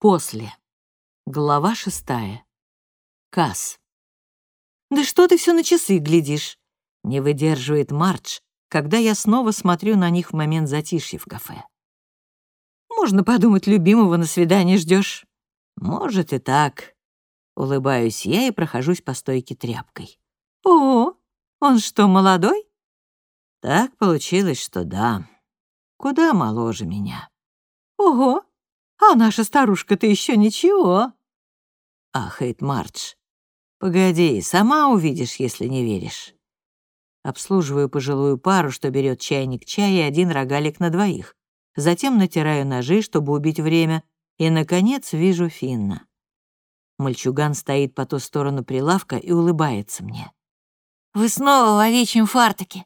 После. Глава шестая. Касс. «Да что ты все на часы глядишь?» Не выдерживает Мардж, когда я снова смотрю на них в момент затишья в кафе. «Можно подумать, любимого на свидание ждешь. «Может и так». Улыбаюсь я и прохожусь по стойке тряпкой. «О, он что, молодой?» Так получилось, что да. Куда моложе меня. «Ого, а наша старушка-то еще ничего!» Ахает Мардж. «Погоди, сама увидишь, если не веришь». Обслуживаю пожилую пару, что берет чайник чая и один рогалик на двоих. Затем натираю ножи, чтобы убить время, и, наконец, вижу Финна. Мальчуган стоит по ту сторону прилавка и улыбается мне. «Вы снова в овечьем фартуке?»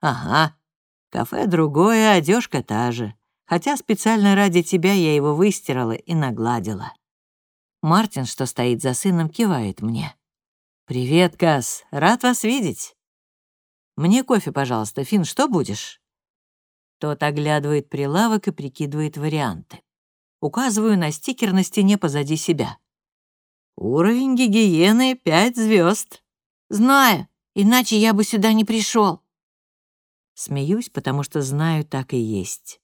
«Ага. Кафе другое, одежка та же хотя специально ради тебя я его выстирала и нагладила. Мартин, что стоит за сыном, кивает мне. «Привет, Кас, рад вас видеть». «Мне кофе, пожалуйста, Фин, что будешь?» Тот оглядывает прилавок и прикидывает варианты. Указываю на стикер на стене позади себя. «Уровень гигиены — пять звезд. «Знаю, иначе я бы сюда не пришел. Смеюсь, потому что знаю, так и есть.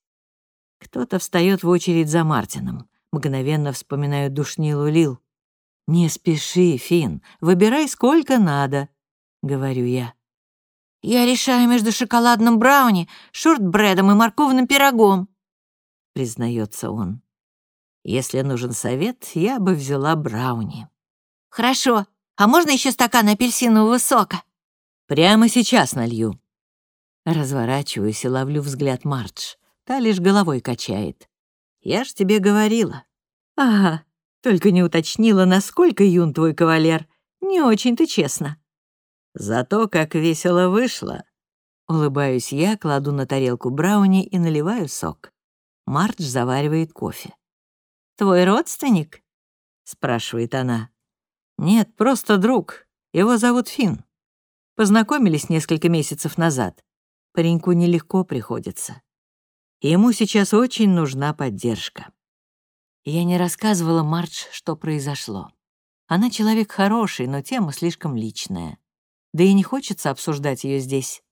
Кто-то встает в очередь за Мартином. Мгновенно вспоминаю душнилу Лил. «Не спеши, Фин, выбирай сколько надо», — говорю я. «Я решаю между шоколадным брауни, шортбредом и морковным пирогом», — признается он. «Если нужен совет, я бы взяла брауни». «Хорошо. А можно еще стакан апельсинового сока?» «Прямо сейчас налью». Разворачиваюсь и ловлю взгляд Мардж. Та лишь головой качает. «Я ж тебе говорила». «Ага, только не уточнила, насколько юн твой кавалер. Не очень-то честно». «Зато как весело вышло». Улыбаюсь я, кладу на тарелку брауни и наливаю сок. Мардж заваривает кофе. «Твой родственник?» — спрашивает она. «Нет, просто друг. Его зовут Финн. Познакомились несколько месяцев назад. Пареньку нелегко приходится. Ему сейчас очень нужна поддержка. Я не рассказывала Мардж, что произошло. Она человек хороший, но тема слишком личная. Да и не хочется обсуждать ее здесь.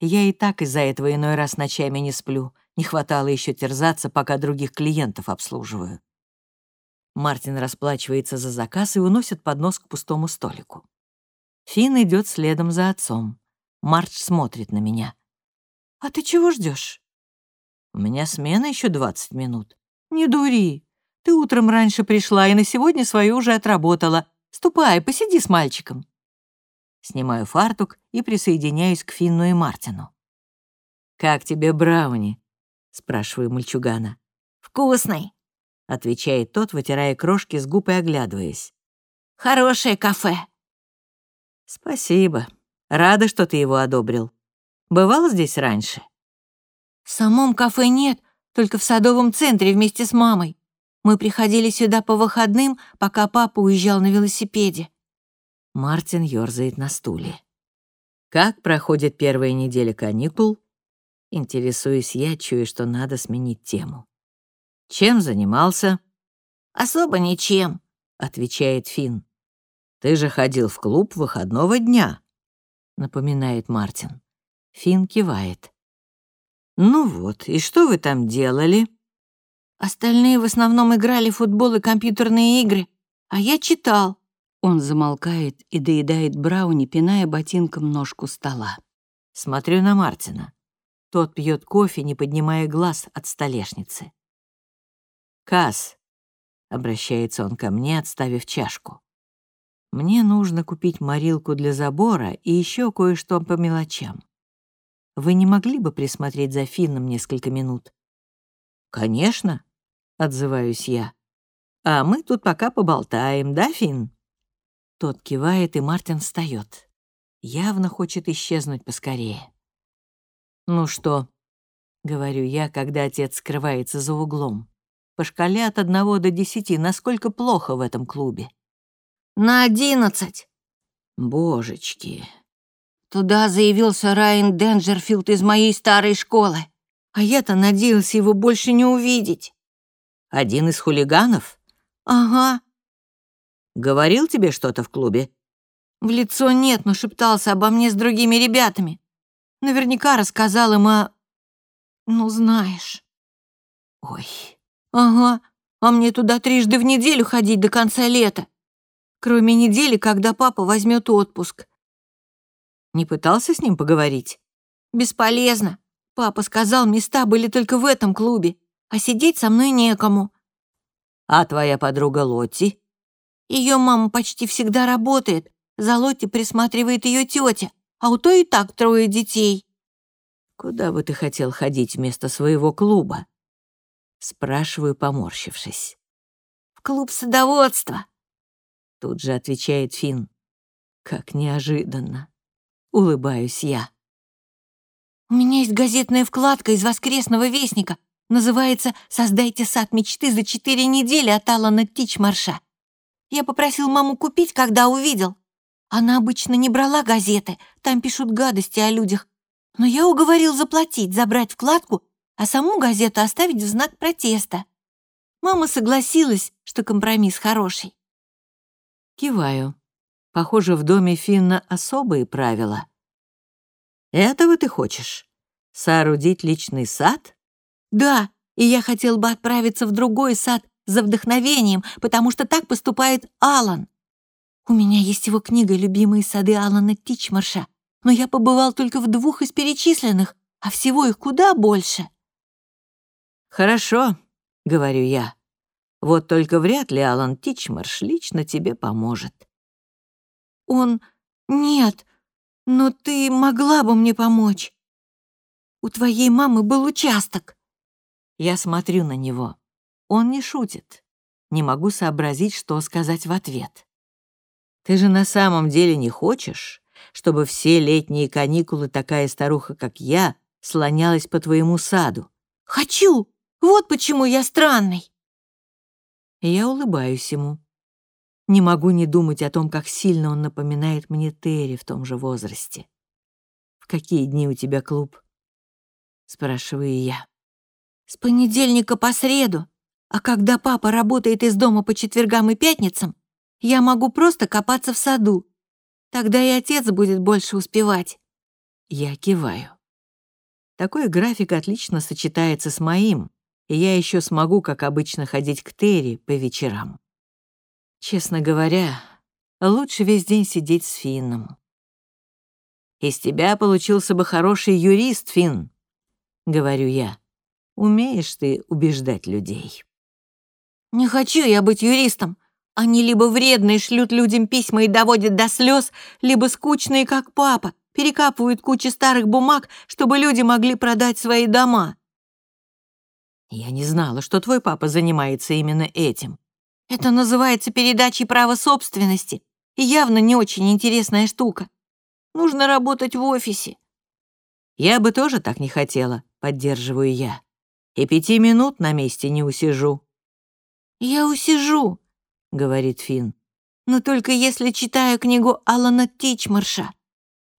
Я и так из-за этого иной раз ночами не сплю. Не хватало еще терзаться, пока других клиентов обслуживаю. Мартин расплачивается за заказ и уносит поднос к пустому столику. Финн идет следом за отцом. Мардж смотрит на меня. «А ты чего ждешь? У меня смена еще 20 минут. Не дури. Ты утром раньше пришла и на сегодня свою уже отработала. Ступай, посиди с мальчиком. Снимаю фартук и присоединяюсь к Финну и Мартину. «Как тебе брауни?» — спрашиваю мальчугана. «Вкусный», — отвечает тот, вытирая крошки с губ и оглядываясь. «Хорошее кафе». «Спасибо. Рада, что ты его одобрил. Бывал здесь раньше?» В самом кафе нет, только в садовом центре вместе с мамой. Мы приходили сюда по выходным, пока папа уезжал на велосипеде». Мартин ёрзает на стуле. «Как проходит первая неделя каникул?» Интересуюсь я, чую, что надо сменить тему. «Чем занимался?» «Особо ничем», — отвечает Финн. «Ты же ходил в клуб выходного дня», — напоминает Мартин. Финн кивает. «Ну вот, и что вы там делали?» «Остальные в основном играли в футбол и компьютерные игры, а я читал». Он замолкает и доедает брауни, пиная ботинком ножку стола. Смотрю на Мартина. Тот пьет кофе, не поднимая глаз от столешницы. «Касс», — обращается он ко мне, отставив чашку. «Мне нужно купить морилку для забора и еще кое-что по мелочам. Вы не могли бы присмотреть за Финном несколько минут?» «Конечно», — отзываюсь я. «А мы тут пока поболтаем, да, Финн?» Тот кивает, и Мартин встает. Явно хочет исчезнуть поскорее. «Ну что?» — говорю я, когда отец скрывается за углом. По шкале от одного до десяти, насколько плохо в этом клубе? «На одиннадцать». «Божечки, Туда заявился Райан Денджерфилд из моей старой школы. А я-то надеялся его больше не увидеть. Один из хулиганов? «Ага». «Говорил тебе что-то в клубе?» «В лицо нет, но шептался обо мне с другими ребятами. Наверняка рассказал им о... Ну, знаешь». «Ой». «Ага, а мне туда трижды в неделю ходить до конца лета. Кроме недели, когда папа возьмет отпуск». «Не пытался с ним поговорить?» «Бесполезно. Папа сказал, места были только в этом клубе, а сидеть со мной некому». «А твоя подруга Лотти?» Ее мама почти всегда работает. За Лотти присматривает ее тетя, а у той и так трое детей». «Куда бы ты хотел ходить вместо своего клуба?» Спрашиваю, поморщившись. «В клуб садоводства», — тут же отвечает Финн. «Как неожиданно!» — улыбаюсь я. «У меня есть газетная вкладка из «Воскресного вестника». Называется «Создайте сад мечты за четыре недели» от Алана Тичмарша. Я попросил маму купить, когда увидел. Она обычно не брала газеты, там пишут гадости о людях. Но я уговорил заплатить, забрать вкладку а саму газету оставить в знак протеста. Мама согласилась, что компромисс хороший. Киваю. Похоже, в доме Финна особые правила. Этого ты хочешь? Соорудить личный сад? Да, и я хотел бы отправиться в другой сад за вдохновением, потому что так поступает Алан. У меня есть его книга «Любимые сады Алана Тичмарша», но я побывал только в двух из перечисленных, а всего их куда больше. «Хорошо», — говорю я. «Вот только вряд ли Алан Тичмарш лично тебе поможет». «Он... Нет, но ты могла бы мне помочь. У твоей мамы был участок». Я смотрю на него. Он не шутит. Не могу сообразить, что сказать в ответ. «Ты же на самом деле не хочешь, чтобы все летние каникулы такая старуха, как я, слонялась по твоему саду?» «Хочу!» Вот почему я странный. Я улыбаюсь ему. Не могу не думать о том, как сильно он напоминает мне Терри в том же возрасте. «В какие дни у тебя клуб?» — спрашиваю я. «С понедельника по среду. А когда папа работает из дома по четвергам и пятницам, я могу просто копаться в саду. Тогда и отец будет больше успевать». Я киваю. Такой график отлично сочетается с моим, и я еще смогу, как обычно, ходить к Терри по вечерам. Честно говоря, лучше весь день сидеть с Финном. «Из тебя получился бы хороший юрист, Финн», — говорю я. «Умеешь ты убеждать людей». «Не хочу я быть юристом. Они либо вредные, шлют людям письма и доводят до слез, либо скучные, как папа, перекапывают кучи старых бумаг, чтобы люди могли продать свои дома. Я не знала, что твой папа занимается именно этим. Это называется передачей права собственности. И явно не очень интересная штука. Нужно работать в офисе. Я бы тоже так не хотела, поддерживаю я. И пяти минут на месте не усижу. Я усижу, говорит Финн. Но только если читаю книгу Алана Тичмарша.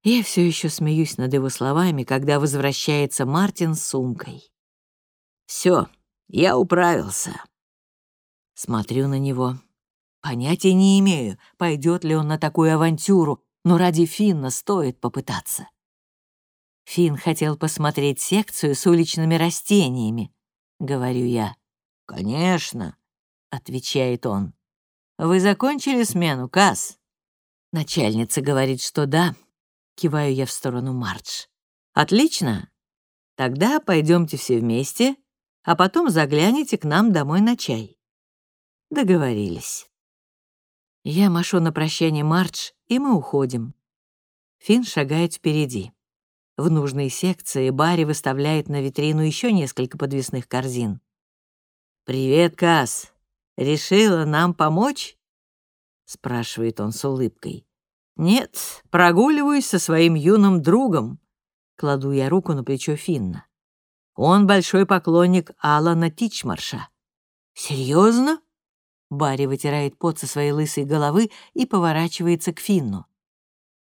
Я все еще смеюсь над его словами, когда возвращается Мартин с сумкой. Все, я управился. Смотрю на него. Понятия не имею, пойдет ли он на такую авантюру, но ради Финна стоит попытаться. Финн хотел посмотреть секцию с уличными растениями, говорю я. Конечно, отвечает он. Вы закончили смену, Касс? Начальница говорит, что да. Киваю я в сторону Мардж. Отлично. Тогда пойдемте все вместе а потом загляните к нам домой на чай». Договорились. Я машу на прощание Мардж, и мы уходим. Финн шагает впереди. В нужной секции Барри выставляет на витрину еще несколько подвесных корзин. «Привет, Касс. Решила нам помочь?» — спрашивает он с улыбкой. «Нет, прогуливаюсь со своим юным другом». Кладу я руку на плечо Финна. Он большой поклонник Алана Тичмарша. Серьезно? Барри вытирает пот со своей лысой головы и поворачивается к Финну.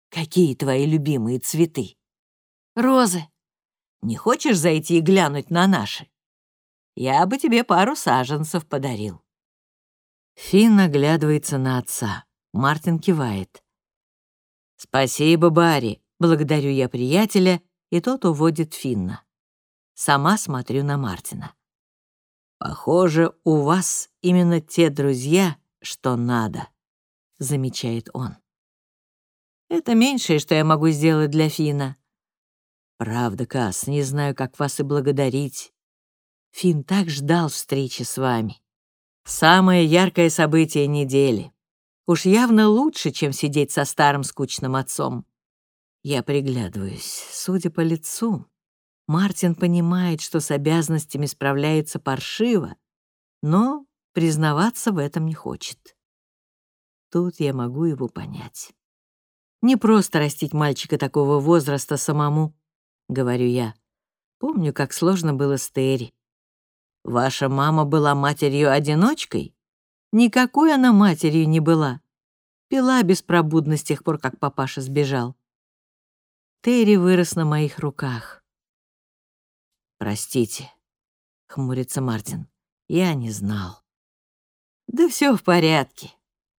«Какие твои любимые цветы?» «Розы». «Не хочешь зайти и глянуть на наши? Я бы тебе пару саженцев подарил». Финн оглядывается на отца. Мартин кивает. «Спасибо, Барри», — благодарю я приятеля, и тот уводит Финна. Сама смотрю на Мартина. «Похоже, у вас именно те друзья, что надо», — замечает он. «Это меньшее, что я могу сделать для Фина. «Правда, Касс, не знаю, как вас и благодарить. Фин так ждал встречи с вами. Самое яркое событие недели. Уж явно лучше, чем сидеть со старым скучным отцом. Я приглядываюсь. Судя по лицу, Мартин понимает, что с обязанностями справляется паршиво, но признаваться в этом не хочет. Тут я могу его понять. Не просто растить мальчика такого возраста самому, говорю я. Помню, как сложно было с Терри. Ваша мама была матерью-одиночкой? Никакой она матерью не была. Пила беспробудно с тех пор, как папаша сбежал. Терри вырос на моих руках. «Простите», — хмурится Мартин, — «я не знал». «Да все в порядке.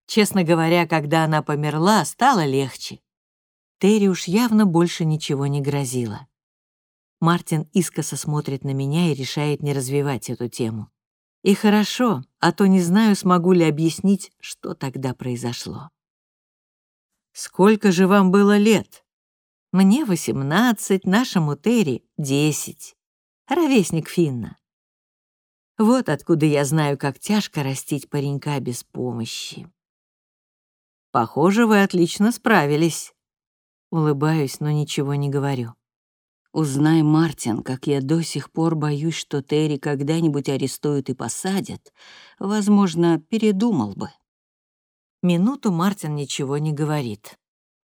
Честно говоря, когда она померла, стало легче. Терри уж явно больше ничего не грозило. Мартин искоса смотрит на меня и решает не развивать эту тему. И хорошо, а то не знаю, смогу ли объяснить, что тогда произошло. «Сколько же вам было лет?» «Мне восемнадцать, нашему Терри — десять. Ровесник Финна. Вот откуда я знаю, как тяжко растить паренька без помощи. Похоже, вы отлично справились. Улыбаюсь, но ничего не говорю. Узнай, Мартин, как я до сих пор боюсь, что Терри когда-нибудь арестуют и посадят, возможно, передумал бы. Минуту Мартин ничего не говорит.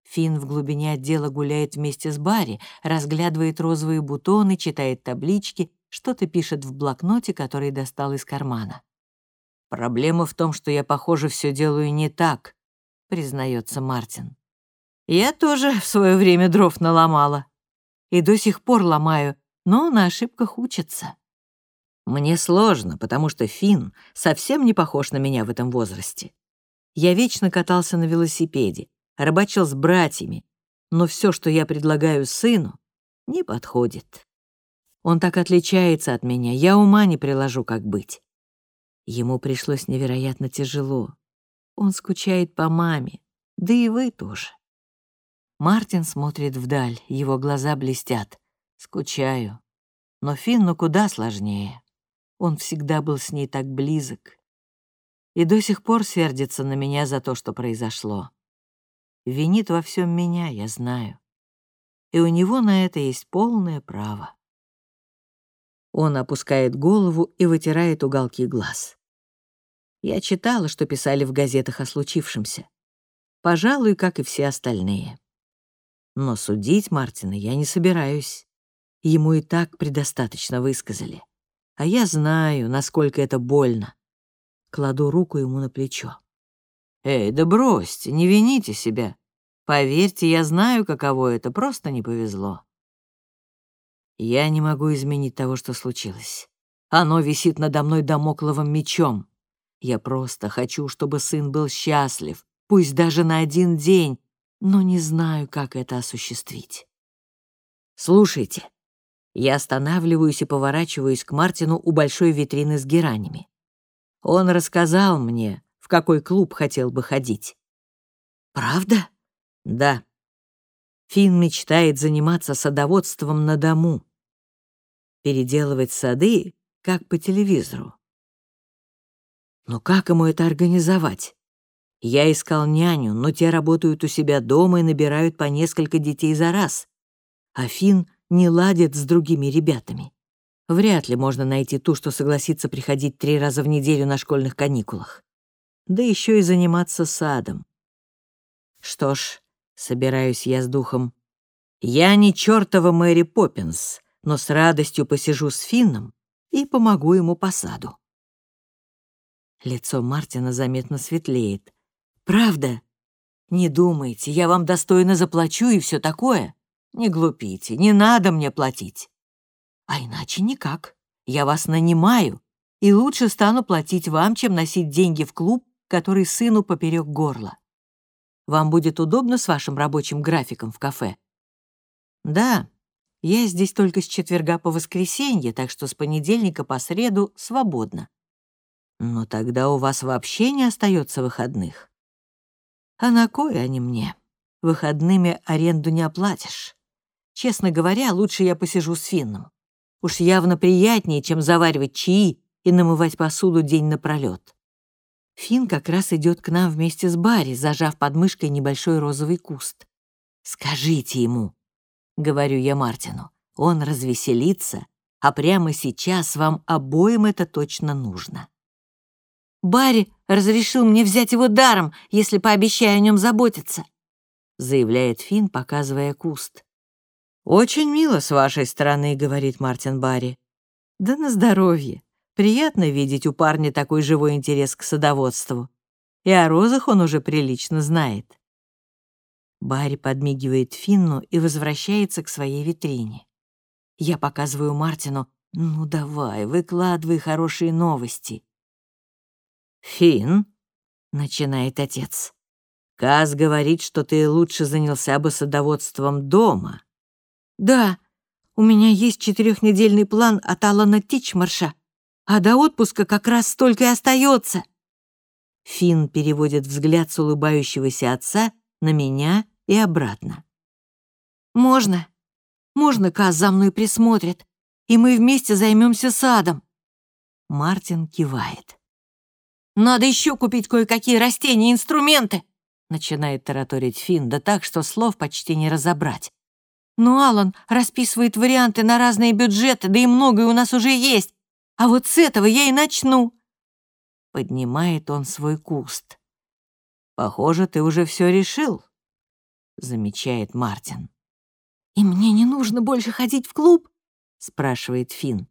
Финн в глубине отдела гуляет вместе с Барри, разглядывает розовые бутоны, читает таблички, что-то пишет в блокноте, который достал из кармана. «Проблема в том, что я, похоже, все делаю не так», — признается Мартин. «Я тоже в свое время дров наломала», и до сих пор ломаю, но на ошибках учатся. Мне сложно, потому что Финн совсем не похож на меня в этом возрасте. Я вечно катался на велосипеде, рыбачил с братьями, но все, что я предлагаю сыну, не подходит. Он так отличается от меня, я ума не приложу, как быть. Ему пришлось невероятно тяжело. Он скучает по маме, да и вы тоже. Мартин смотрит вдаль, его глаза блестят. Скучаю. Но Финну куда сложнее. Он всегда был с ней так близок. И до сих пор сердится на меня за то, что произошло. Винит во всем меня, я знаю. И у него на это есть полное право. Он опускает голову и вытирает уголки глаз. Я читала, что писали в газетах о случившемся. Пожалуй, как и все остальные. Но судить Мартина я не собираюсь. Ему и так предостаточно высказали. А я знаю, насколько это больно. Кладу руку ему на плечо. «Эй, да бросьте, не вините себя. Поверьте, я знаю, каково это, просто не повезло». Я не могу изменить того, что случилось. Оно висит надо мной домокловым мечом. Я просто хочу, чтобы сын был счастлив, пусть даже на один день, но не знаю, как это осуществить. Слушайте, я останавливаюсь и поворачиваюсь к Мартину у большой витрины с геранями. Он рассказал мне, в какой клуб хотел бы ходить. Правда? Да. Финн мечтает заниматься садоводством на дому. Переделывать сады, как по телевизору. Но как ему это организовать? Я искал няню, но те работают у себя дома и набирают по несколько детей за раз. А Финн не ладит с другими ребятами. Вряд ли можно найти ту, что согласится приходить три раза в неделю на школьных каникулах. Да еще и заниматься садом. Что ж, собираюсь я с духом. Я не чертова Мэри Поппинс, но с радостью посижу с Финном и помогу ему по саду. Лицо Мартина заметно светлеет. Правда? Не думайте, я вам достойно заплачу и все такое. Не глупите, не надо мне платить. А иначе никак. Я вас нанимаю, и лучше стану платить вам, чем носить деньги в клуб который сыну поперек горла. Вам будет удобно с вашим рабочим графиком в кафе? Да, я здесь только с четверга по воскресенье, так что с понедельника по среду свободно. Но тогда у вас вообще не остается выходных. А на кой они мне? Выходными аренду не оплатишь. Честно говоря, лучше я посижу с Финном. Уж явно приятнее, чем заваривать чаи и намывать посуду день напролёт. Фин как раз идет к нам вместе с Барри, зажав под мышкой небольшой розовый куст. «Скажите ему», — говорю я Мартину, — «он развеселится, а прямо сейчас вам обоим это точно нужно». Барри разрешил мне взять его даром, если пообещаю о нем заботиться», — заявляет Финн, показывая куст. «Очень мило с вашей стороны», — говорит Мартин Барри. «Да на здоровье. Приятно видеть у парня такой живой интерес к садоводству. И о розах он уже прилично знает». Барри подмигивает Финну и возвращается к своей витрине. Я показываю Мартину, «Ну давай, выкладывай хорошие новости». «Фин», — начинает отец, — «Каз говорит, что ты лучше занялся бы садоводством дома». «Да, у меня есть четырехнедельный план от Алана Тичмарша, а до отпуска как раз столько и остается». Фин переводит взгляд с улыбающегося отца на меня и обратно. «Можно? Можно Каз за мной присмотрит, и мы вместе займемся садом?» Мартин кивает. Надо еще купить кое-какие растения и инструменты!» Начинает тараторить Финн, да так, что слов почти не разобрать. «Ну, Алан расписывает варианты на разные бюджеты, да и многое у нас уже есть. А вот с этого я и начну!» Поднимает он свой куст. «Похоже, ты уже все решил», — замечает Мартин. «И мне не нужно больше ходить в клуб?» — спрашивает Финн.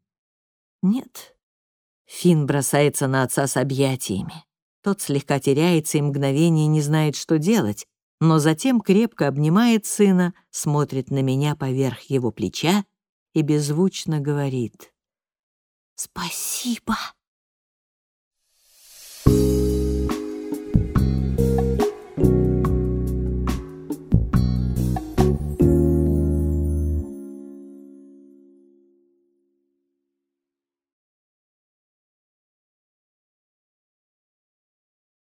«Нет, Фин бросается на отца с объятиями. Тот слегка теряется и мгновение не знает, что делать, но затем крепко обнимает сына, смотрит на меня поверх его плеча и беззвучно говорит. «Спасибо».